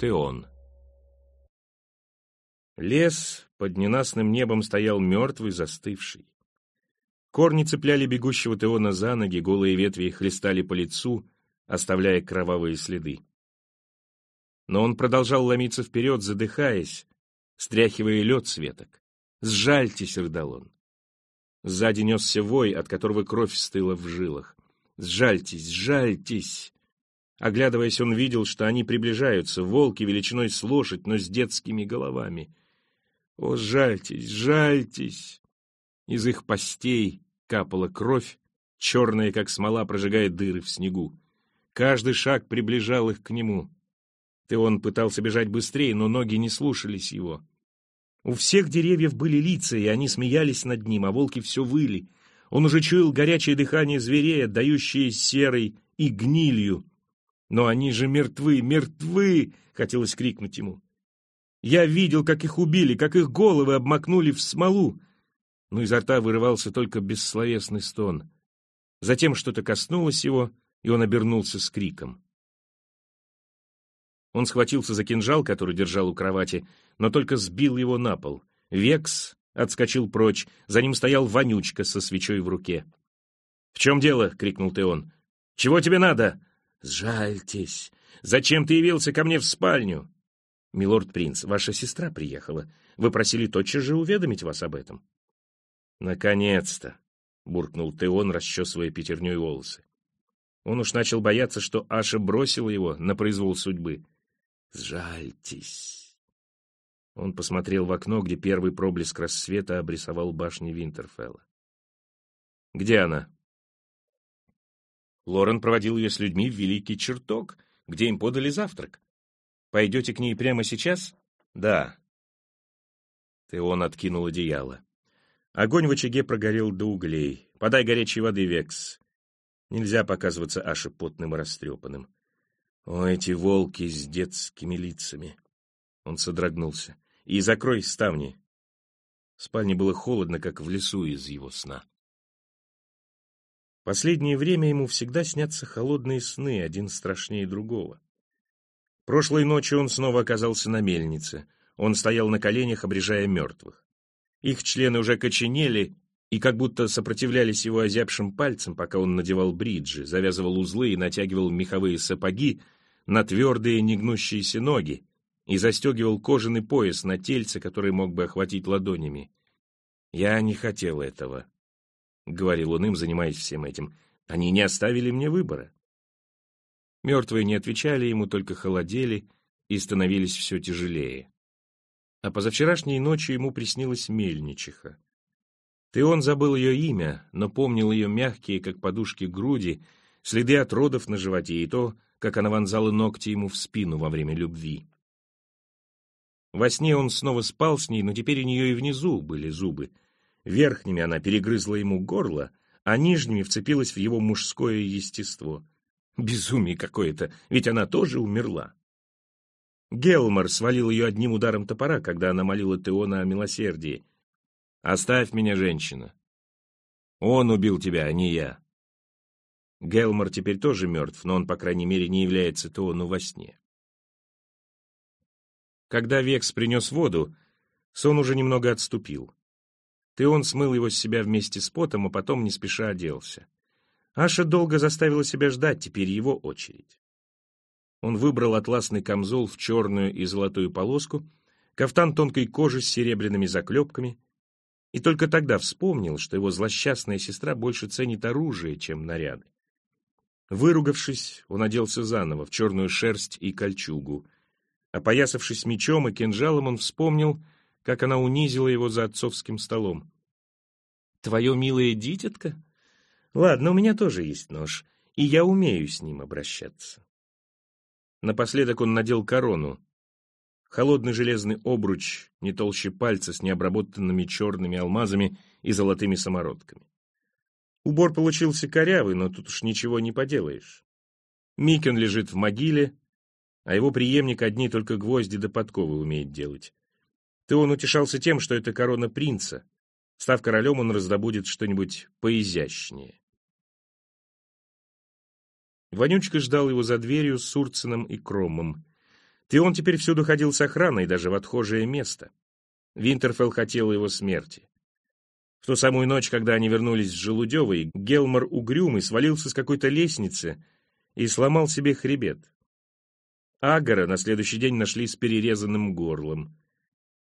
Теон. Лес под ненастным небом стоял мертвый, застывший. Корни цепляли бегущего Теона за ноги, голые ветви хлестали по лицу, оставляя кровавые следы. Но он продолжал ломиться вперед, задыхаясь, стряхивая лед с веток. «Сжальтесь, Рдалон!» Сзади несся вой, от которого кровь стыла в жилах. «Сжальтесь, сжальтесь!» Оглядываясь, он видел, что они приближаются, волки величиной с лошадь, но с детскими головами. «О, сжальтесь, сжальтесь!» Из их постей капала кровь, черная, как смола, прожигает дыры в снегу. Каждый шаг приближал их к нему. Теон пытался бежать быстрее, но ноги не слушались его. У всех деревьев были лица, и они смеялись над ним, а волки все выли. Он уже чуял горячее дыхание зверей, отдающее серой и гнилью. «Но они же мертвы, мертвы!» — хотелось крикнуть ему. «Я видел, как их убили, как их головы обмакнули в смолу!» Но изо рта вырывался только бессловесный стон. Затем что-то коснулось его, и он обернулся с криком. Он схватился за кинжал, который держал у кровати, но только сбил его на пол. Векс отскочил прочь, за ним стоял Вонючка со свечой в руке. «В чем дело?» — крикнул Теон. «Чего тебе надо?» «Сжальтесь! Зачем ты явился ко мне в спальню?» «Милорд Принц, ваша сестра приехала. Вы просили тотчас же уведомить вас об этом». «Наконец-то!» — буркнул Теон, расчесывая пятерней волосы. Он уж начал бояться, что Аша бросила его на произвол судьбы. Сжальтесь. Он посмотрел в окно, где первый проблеск рассвета обрисовал башни Винтерфелла. Где она? Лорен проводил ее с людьми в великий чертог, где им подали завтрак. Пойдете к ней прямо сейчас? Да. Теон откинул одеяло. Огонь в очаге прогорел до углей. Подай горячей воды, Векс. Нельзя показываться Аше потным и растрепанным. О, эти волки с детскими лицами! Он содрогнулся. И закрой ставни. В спальне было холодно, как в лесу из его сна. Последнее время ему всегда снятся холодные сны, один страшнее другого. Прошлой ночью он снова оказался на мельнице. Он стоял на коленях, обрежая мертвых. Их члены уже коченели и как будто сопротивлялись его озябшим пальцам, пока он надевал бриджи, завязывал узлы и натягивал меховые сапоги, на твердые негнущиеся ноги и застегивал кожаный пояс на тельце, который мог бы охватить ладонями. «Я не хотел этого», — говорил он им, занимаясь всем этим. «Они не оставили мне выбора». Мертвые не отвечали ему, только холодели и становились все тяжелее. А позавчерашней ночью ему приснилась мельничиха. Ты он забыл ее имя, но помнил ее мягкие, как подушки, груди, следы от родов на животе и то, как она вонзала ногти ему в спину во время любви. Во сне он снова спал с ней, но теперь у нее и внизу были зубы. Верхними она перегрызла ему горло, а нижними вцепилась в его мужское естество. Безумие какое-то, ведь она тоже умерла. Гелмор свалил ее одним ударом топора, когда она молила Теона о милосердии. «Оставь меня, женщина. Он убил тебя, а не я». Гелмор теперь тоже мертв, но он, по крайней мере, не является Теону во сне. Когда Векс принес воду, сон уже немного отступил. Теон смыл его с себя вместе с потом, а потом не спеша оделся. Аша долго заставила себя ждать, теперь его очередь. Он выбрал атласный камзол в черную и золотую полоску, кафтан тонкой кожи с серебряными заклепками, и только тогда вспомнил, что его злосчастная сестра больше ценит оружие, чем наряды. Выругавшись, он оделся заново в черную шерсть и кольчугу. Опоясавшись мечом и кинжалом, он вспомнил, как она унизила его за отцовским столом. «Твое милое дитятко? Ладно, у меня тоже есть нож, и я умею с ним обращаться». Напоследок он надел корону. Холодный железный обруч, не толще пальца, с необработанными черными алмазами и золотыми самородками. Убор получился корявый, но тут уж ничего не поделаешь. Микен лежит в могиле, а его преемник одни только гвозди да подковы умеет делать. Ты он утешался тем, что это корона принца. Став королем, он раздобудет что-нибудь поизящнее. Вонючка ждал его за дверью с Урцином и Кромом. Теон теперь всюду ходил с охраной, даже в отхожее место. Винтерфелл хотел его смерти. В ту самую ночь, когда они вернулись с Желудевой, Гелмор угрюмый свалился с какой-то лестницы и сломал себе хребет. Агора на следующий день нашли с перерезанным горлом.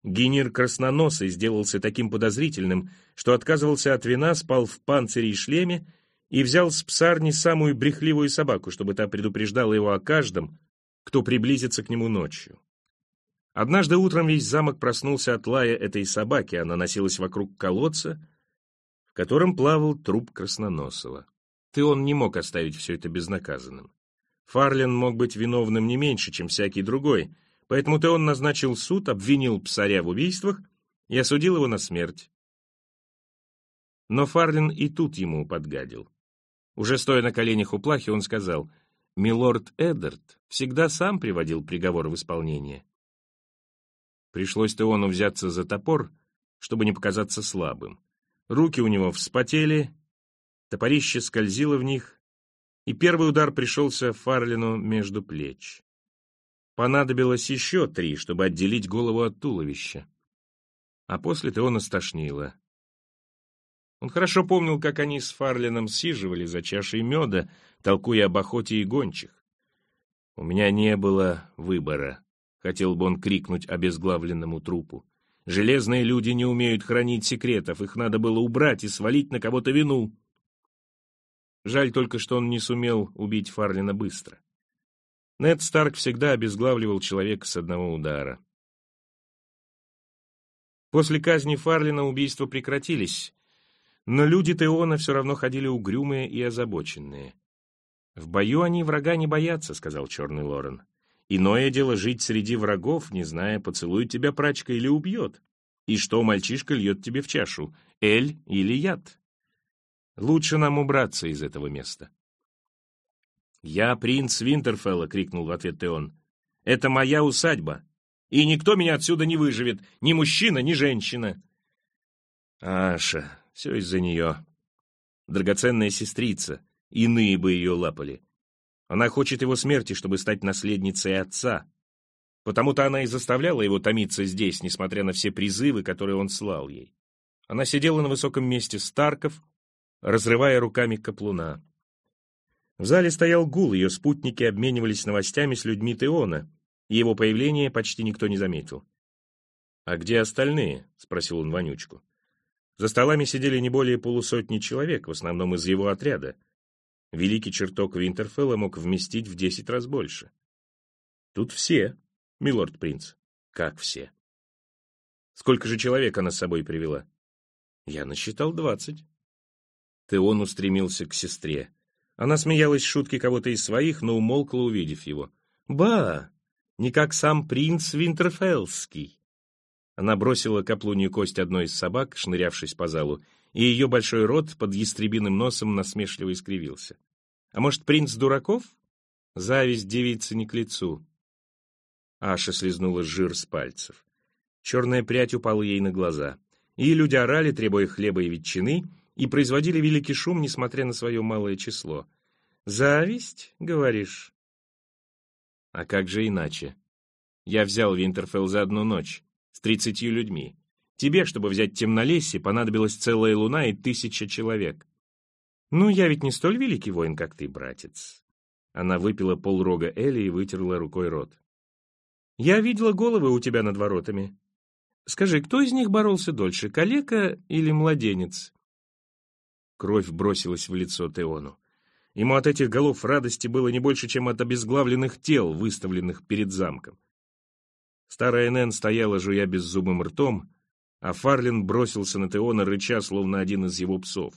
Генир красноносый сделался таким подозрительным, что отказывался от вина, спал в панцире и шлеме и взял с псарни самую брехливую собаку, чтобы та предупреждала его о каждом, кто приблизится к нему ночью. Однажды утром весь замок проснулся от лая этой собаки, она носилась вокруг колодца, в котором плавал труп красноносого. Ты он не мог оставить все это безнаказанным. Фарлин мог быть виновным не меньше, чем всякий другой, поэтому Теон назначил суд, обвинил псаря в убийствах и осудил его на смерть. Но Фарлин и тут ему подгадил. Уже стоя на коленях у плахи, он сказал, «Милорд Эддард всегда сам приводил приговор в исполнение». Пришлось Теону взяться за топор, чтобы не показаться слабым. Руки у него вспотели, топорище скользило в них, и первый удар пришелся Фарлину между плеч. Понадобилось еще три, чтобы отделить голову от туловища. А после Теона стошнило. Он хорошо помнил, как они с Фарлином сиживали за чашей меда, толкуя об охоте и гончих. «У меня не было выбора», — хотел бы он крикнуть обезглавленному трупу. «Железные люди не умеют хранить секретов, их надо было убрать и свалить на кого-то вину». Жаль только, что он не сумел убить Фарлина быстро. Нед Старк всегда обезглавливал человека с одного удара. После казни Фарлина убийства прекратились, но люди Теона все равно ходили угрюмые и озабоченные. «В бою они врага не боятся», — сказал Черный Лорен. «Иное дело жить среди врагов, не зная, поцелует тебя прачка или убьет. И что мальчишка льет тебе в чашу, эль или яд?» Лучше нам убраться из этого места. «Я принц Винтерфелла!» — крикнул в ответ Теон. «Это моя усадьба, и никто меня отсюда не выживет, ни мужчина, ни женщина!» «Аша, все из-за нее. Драгоценная сестрица, иные бы ее лапали. Она хочет его смерти, чтобы стать наследницей отца. Потому-то она и заставляла его томиться здесь, несмотря на все призывы, которые он слал ей. Она сидела на высоком месте Старков, разрывая руками каплуна. В зале стоял гул, ее спутники обменивались новостями с людьми Теона, и его появление почти никто не заметил. «А где остальные?» — спросил он Вонючку. За столами сидели не более полусотни человек, в основном из его отряда. Великий чертог Винтерфелла мог вместить в десять раз больше. «Тут все, милорд-принц». «Как все?» «Сколько же человек она с собой привела?» «Я насчитал двадцать». Теон устремился к сестре. Она смеялась шутки кого-то из своих, но умолкла, увидев его. «Ба! Не как сам принц Винтерфеллский!» Она бросила каплунью кость одной из собак, шнырявшись по залу, и ее большой рот под ястребиным носом насмешливо искривился. «А может, принц дураков? Зависть девицы не к лицу». Аша слезнула жир с пальцев. Черная прядь упала ей на глаза. И люди орали, требуя хлеба и ветчины, и производили великий шум, несмотря на свое малое число. «Зависть, говоришь?» «А как же иначе? Я взял Винтерфелл за одну ночь, с тридцатью людьми. Тебе, чтобы взять темнолесье, понадобилась целая луна и тысяча человек. Ну, я ведь не столь великий воин, как ты, братец». Она выпила полрога Эли и вытерла рукой рот. «Я видела головы у тебя над воротами. Скажи, кто из них боролся дольше, калека или младенец?» Кровь бросилась в лицо Теону. Ему от этих голов радости было не больше, чем от обезглавленных тел, выставленных перед замком. Старая Нэн стояла, жуя беззубым ртом, а Фарлин бросился на Теона, рыча, словно один из его псов.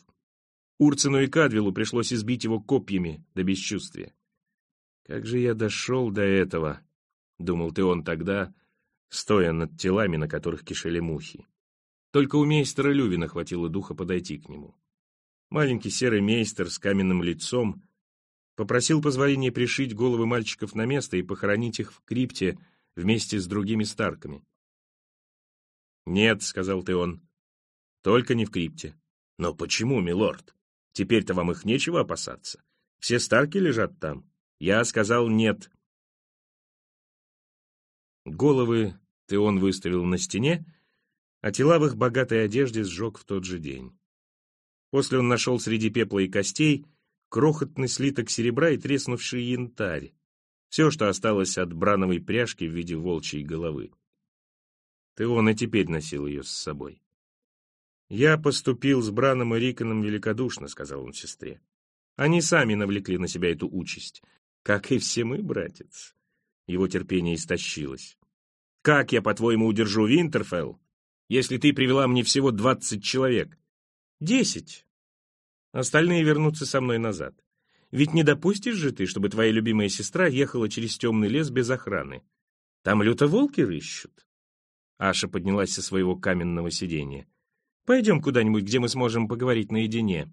Урцину и Кадвилу пришлось избить его копьями до бесчувствия. «Как же я дошел до этого?» — думал Теон тогда, стоя над телами, на которых кишели мухи. Только у мейстера Лювина хватило духа подойти к нему. Маленький серый мейстер с каменным лицом попросил позволения пришить головы мальчиков на место и похоронить их в крипте вместе с другими старками. «Нет», — сказал Теон, — «только не в крипте». «Но почему, милорд? Теперь-то вам их нечего опасаться. Все старки лежат там». Я сказал «нет». Головы Теон выставил на стене, а тела в их богатой одежде сжег в тот же день. После он нашел среди пепла и костей крохотный слиток серебра и треснувший янтарь, все, что осталось от брановой пряжки в виде волчьей головы. Теон и теперь носил ее с собой. «Я поступил с Браном и Риконом великодушно», — сказал он сестре. «Они сами навлекли на себя эту участь, как и все мы, братец». Его терпение истощилось. «Как я, по-твоему, удержу Винтерфелл, если ты привела мне всего двадцать человек?» «Десять. Остальные вернутся со мной назад. Ведь не допустишь же ты, чтобы твоя любимая сестра ехала через темный лес без охраны. Там люто волки рыщут». Аша поднялась со своего каменного сиденья. Пойдем куда-нибудь, где мы сможем поговорить наедине».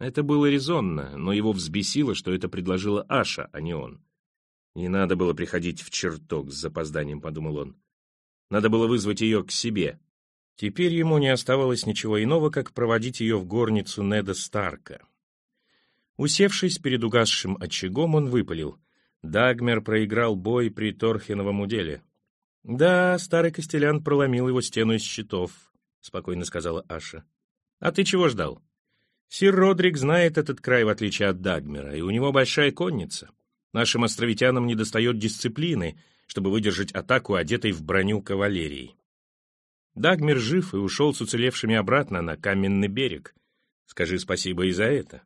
Это было резонно, но его взбесило, что это предложила Аша, а не он. «Не надо было приходить в чертог с запозданием», — подумал он. «Надо было вызвать ее к себе». Теперь ему не оставалось ничего иного, как проводить ее в горницу Неда Старка. Усевшись перед угасшим очагом, он выпалил. Дагмер проиграл бой при Торхеновом уделе. «Да, старый Костелян проломил его стену из щитов», — спокойно сказала Аша. «А ты чего ждал? Сир Родрик знает этот край, в отличие от Дагмера, и у него большая конница. Нашим островитянам недостает дисциплины, чтобы выдержать атаку, одетой в броню кавалерии. Дагмер жив и ушел с уцелевшими обратно на каменный берег. Скажи спасибо и за это».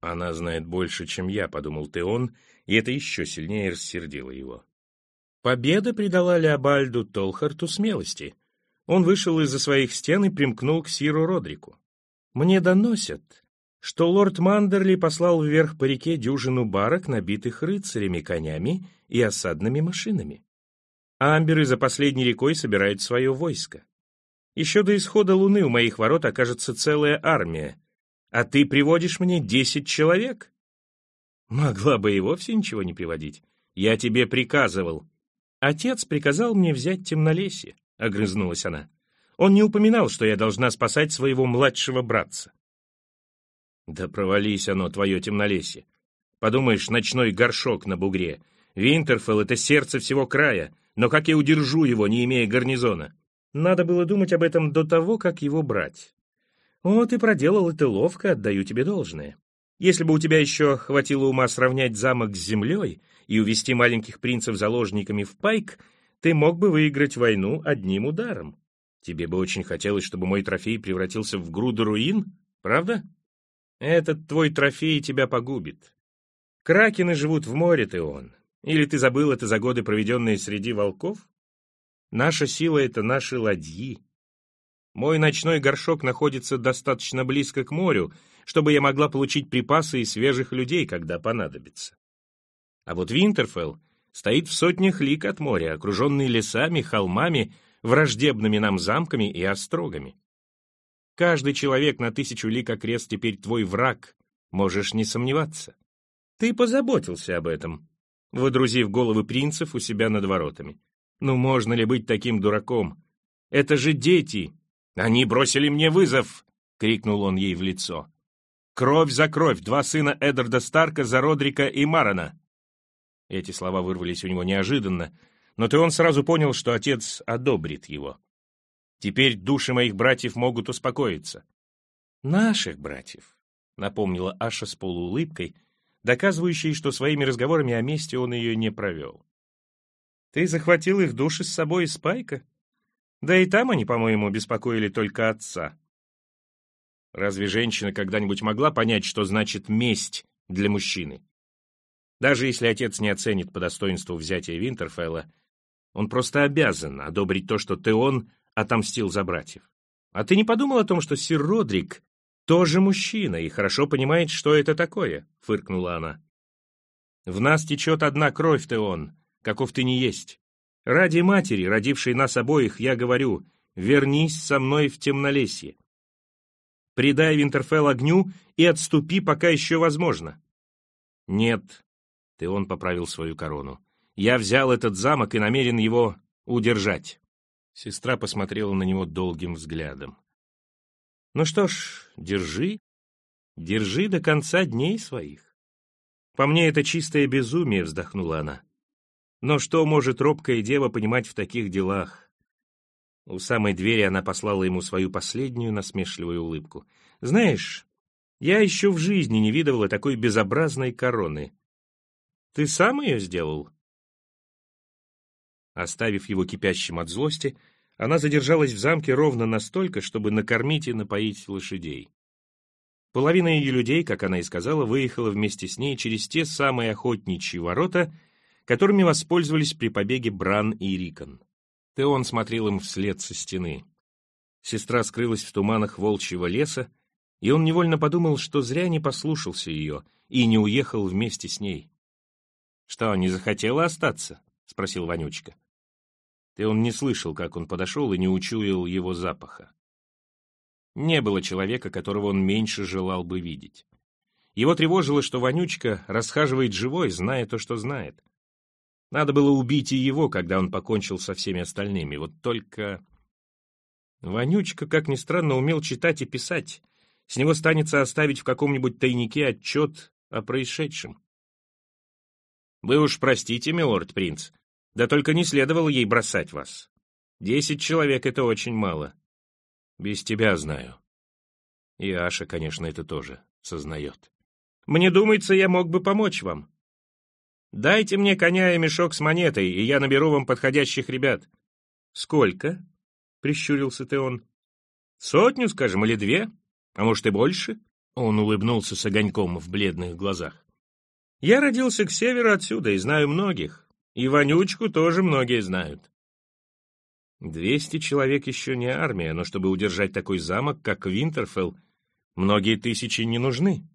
«Она знает больше, чем я», — подумал Теон, и это еще сильнее рассердило его. Победа придала Леобальду Толхарту смелости. Он вышел из-за своих стен и примкнул к Сиру Родрику. «Мне доносят, что лорд Мандерли послал вверх по реке дюжину барок, набитых рыцарями, конями и осадными машинами. Амберы за последней рекой собирают свое войско. Еще до исхода луны у моих ворот окажется целая армия, а ты приводишь мне десять человек?» «Могла бы и вовсе ничего не приводить. Я тебе приказывал», «Отец приказал мне взять темнолесье», — огрызнулась она. «Он не упоминал, что я должна спасать своего младшего братца». «Да провались оно, твое темнолесье. Подумаешь, ночной горшок на бугре. Винтерфелл — это сердце всего края, но как я удержу его, не имея гарнизона? Надо было думать об этом до того, как его брать. Вот и проделал это ловко, отдаю тебе должное. Если бы у тебя еще хватило ума сравнять замок с землей, и увести маленьких принцев заложниками в пайк, ты мог бы выиграть войну одним ударом. Тебе бы очень хотелось, чтобы мой трофей превратился в груду руин, правда? Этот твой трофей тебя погубит. Кракены живут в море, ты он. Или ты забыл это за годы, проведенные среди волков? Наша сила — это наши ладьи. Мой ночной горшок находится достаточно близко к морю, чтобы я могла получить припасы и свежих людей, когда понадобится. А вот Винтерфелл стоит в сотнях лик от моря, окруженный лесами, холмами, враждебными нам замками и острогами. Каждый человек на тысячу лик окрест теперь твой враг, можешь не сомневаться. Ты позаботился об этом, водрузив головы принцев у себя над воротами. Ну можно ли быть таким дураком? Это же дети! Они бросили мне вызов! — крикнул он ей в лицо. «Кровь за кровь! Два сына Эддарда Старка за Родрика и Марана!» Эти слова вырвались у него неожиданно, но ты он сразу понял, что отец одобрит его. Теперь души моих братьев могут успокоиться. Наших братьев, напомнила Аша с полуулыбкой, доказывающей, что своими разговорами о месте он ее не провел. Ты захватил их души с собой из Спайка? Да и там они, по-моему, беспокоили только отца. Разве женщина когда-нибудь могла понять, что значит месть для мужчины? Даже если отец не оценит по достоинству взятия Винтерфелла, он просто обязан одобрить то, что Теон отомстил за братьев. А ты не подумал о том, что сир Родрик тоже мужчина и хорошо понимает, что это такое?» — фыркнула она. «В нас течет одна кровь, Теон, каков ты не есть. Ради матери, родившей нас обоих, я говорю, вернись со мной в темнолесье. Предай Винтерфелл огню и отступи, пока еще возможно». «Нет», ты он поправил свою корону. Я взял этот замок и намерен его удержать. Сестра посмотрела на него долгим взглядом. Ну что ж, держи, держи до конца дней своих. По мне это чистое безумие, вздохнула она. Но что может робкая дева понимать в таких делах? У самой двери она послала ему свою последнюю насмешливую улыбку. «Знаешь, я еще в жизни не видывала такой безобразной короны. Ты сам ее сделал?» Оставив его кипящим от злости, она задержалась в замке ровно настолько, чтобы накормить и напоить лошадей. Половина ее людей, как она и сказала, выехала вместе с ней через те самые охотничьи ворота, которыми воспользовались при побеге Бран и Рикон. Теон смотрел им вслед со стены. Сестра скрылась в туманах волчьего леса, и он невольно подумал, что зря не послушался ее и не уехал вместе с ней. — Что, не захотела остаться? — спросил Вонючка. Теон не слышал, как он подошел, и не учуял его запаха. Не было человека, которого он меньше желал бы видеть. Его тревожило, что Вонючка расхаживает живой, зная то, что знает. Надо было убить и его, когда он покончил со всеми остальными. Вот только... Вонючка, как ни странно, умел читать и писать. С него станется оставить в каком-нибудь тайнике отчет о происшедшем. Вы уж простите, милорд-принц, да только не следовало ей бросать вас. Десять человек — это очень мало. Без тебя знаю. И Аша, конечно, это тоже сознает. Мне думается, я мог бы помочь вам. Дайте мне коня и мешок с монетой, и я наберу вам подходящих ребят. Сколько? Прищурился Теон. Сотню, скажем, или две? А может и больше? Он улыбнулся с огоньком в бледных глазах. Я родился к северу отсюда и знаю многих. И Вонючку тоже многие знают. Двести человек еще не армия, но чтобы удержать такой замок, как Винтерфелл, многие тысячи не нужны.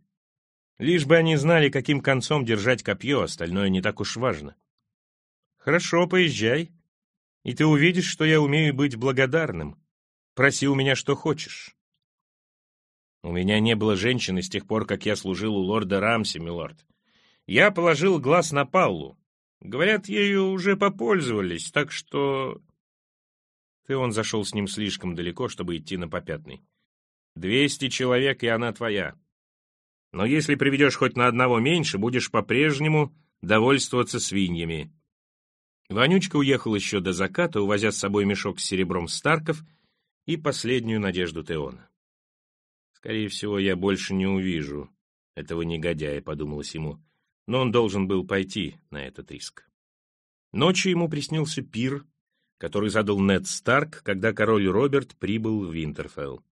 Лишь бы они знали, каким концом держать копье, остальное не так уж важно. Хорошо, поезжай, и ты увидишь, что я умею быть благодарным. Проси у меня, что хочешь. У меня не было женщины с тех пор, как я служил у лорда Рамси, милорд. Я положил глаз на Паулу. Говорят, ею уже попользовались, так что... Ты он зашел с ним слишком далеко, чтобы идти на попятный. Двести человек, и она твоя. Но если приведешь хоть на одного меньше, будешь по-прежнему довольствоваться свиньями. Вонючка уехал еще до заката, увозя с собой мешок с серебром Старков и последнюю надежду Теона. «Скорее всего, я больше не увижу этого негодяя», — подумалось ему, но он должен был пойти на этот риск. Ночью ему приснился пир, который задал Нед Старк, когда король Роберт прибыл в Винтерфелл.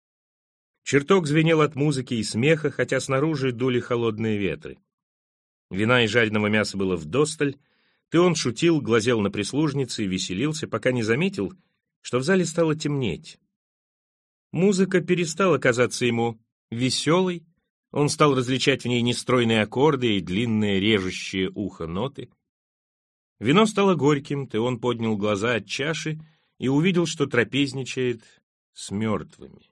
Чертог звенел от музыки и смеха, хотя снаружи дули холодные ветры. Вина и жареного мяса было вдосталь, ты он шутил, глазел на прислужницы и веселился, пока не заметил, что в зале стало темнеть. Музыка перестала казаться ему веселой, он стал различать в ней нестройные аккорды и длинные режущие ухо ноты. Вино стало горьким, ты он поднял глаза от чаши и увидел, что трапезничает с мертвыми.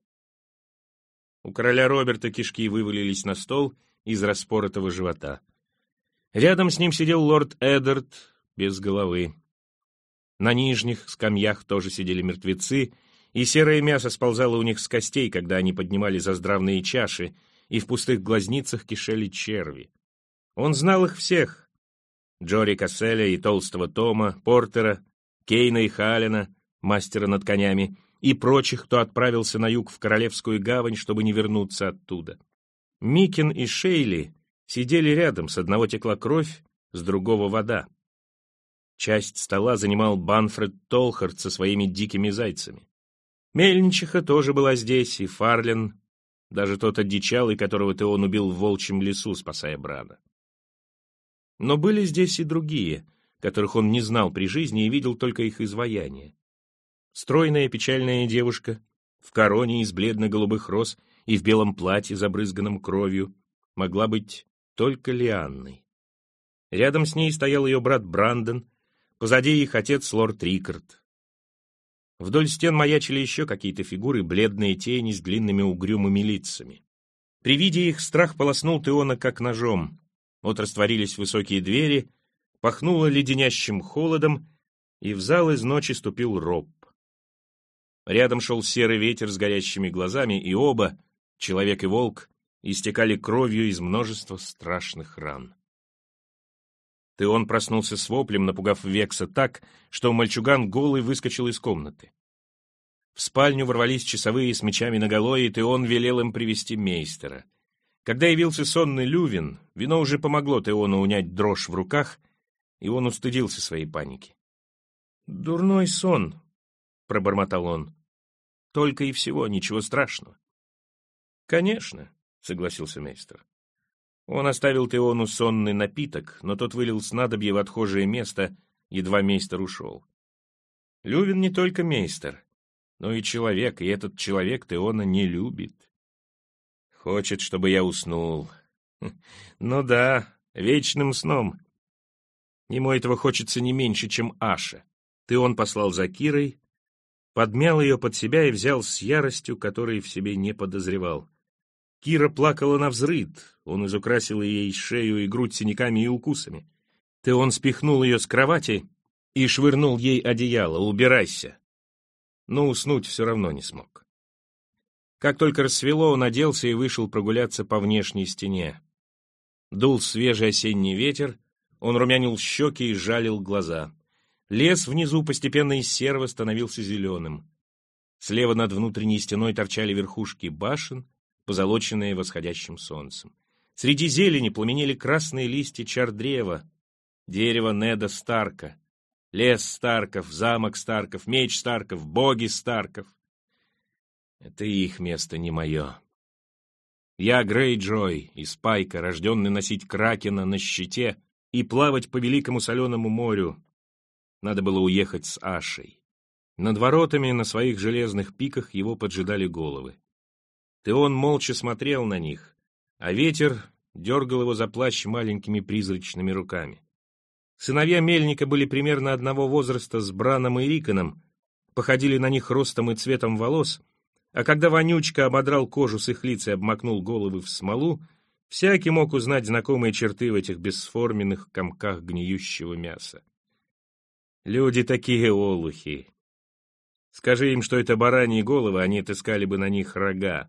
У короля Роберта кишки вывалились на стол из распоротого живота. Рядом с ним сидел лорд Эддард без головы. На нижних скамьях тоже сидели мертвецы, и серое мясо сползало у них с костей, когда они поднимали заздравные чаши, и в пустых глазницах кишели черви. Он знал их всех, Джори Касселя и Толстого Тома, Портера, Кейна и Халина, мастера над конями, и прочих, кто отправился на юг в Королевскую гавань, чтобы не вернуться оттуда. Микин и Шейли сидели рядом, с одного текла кровь, с другого вода. Часть стола занимал Банфред Толхард со своими дикими зайцами. Мельничиха тоже была здесь, и Фарлин, даже тот одичалый, которого ты он убил в волчьем лесу, спасая Брана. Но были здесь и другие, которых он не знал при жизни и видел только их изваяние. Стройная печальная девушка в короне из бледно-голубых роз и в белом платье, забрызганном кровью, могла быть только Лианной. Рядом с ней стоял ее брат Брандон, позади их отец лорд Рикард. Вдоль стен маячили еще какие-то фигуры, бледные тени с длинными угрюмыми лицами. При виде их страх полоснул Теона как ножом. Вот растворились высокие двери, пахнуло леденящим холодом, и в зал из ночи ступил Роб. Рядом шел серый ветер с горящими глазами, и оба, человек и волк, истекали кровью из множества страшных ран. Теон проснулся с воплем, напугав Векса так, что мальчуган голый выскочил из комнаты. В спальню ворвались часовые с мечами наголо, и Теон велел им привести мейстера. Когда явился сонный Лювин, вино уже помогло Теону унять дрожь в руках, и он устыдился своей паники. «Дурной сон», — пробормотал он. «Только и всего, ничего страшного». «Конечно», — согласился мейстер. Он оставил Теону сонный напиток, но тот вылил снадобье в отхожее место, едва мейстер ушел. Лювин не только мейстер, но и человек, и этот человек Теона не любит. Хочет, чтобы я уснул. Ну да, вечным сном. Ему этого хочется не меньше, чем Аша. Теон послал за Кирой, подмял ее под себя и взял с яростью, которой в себе не подозревал. Кира плакала на взрыд, он изукрасил ей шею и грудь синяками и укусами. Теон спихнул ее с кровати и швырнул ей одеяло. «Убирайся!» Но уснуть все равно не смог. Как только рассвело, он оделся и вышел прогуляться по внешней стене. Дул свежий осенний ветер, он румянил щеки и жалил глаза. Лес внизу постепенно из серого становился зеленым. Слева над внутренней стеной торчали верхушки башен, позолоченные восходящим солнцем. Среди зелени пламенели красные листья чардрева, дерево Неда Старка, лес Старков, замок Старков, меч Старков, боги Старков. Это их место, не мое. Я Грей Джой из Пайка, рожденный носить кракена на щите и плавать по великому соленому морю. Надо было уехать с Ашей. Над воротами на своих железных пиках его поджидали головы. Теон молча смотрел на них, а ветер дергал его за плащ маленькими призрачными руками. Сыновья Мельника были примерно одного возраста с Браном и Риконом, походили на них ростом и цветом волос, а когда Вонючка ободрал кожу с их лиц и обмакнул головы в смолу, всякий мог узнать знакомые черты в этих бесформенных комках гниющего мяса. Люди такие олухи. Скажи им, что это бараньи головы, они отыскали бы на них рога.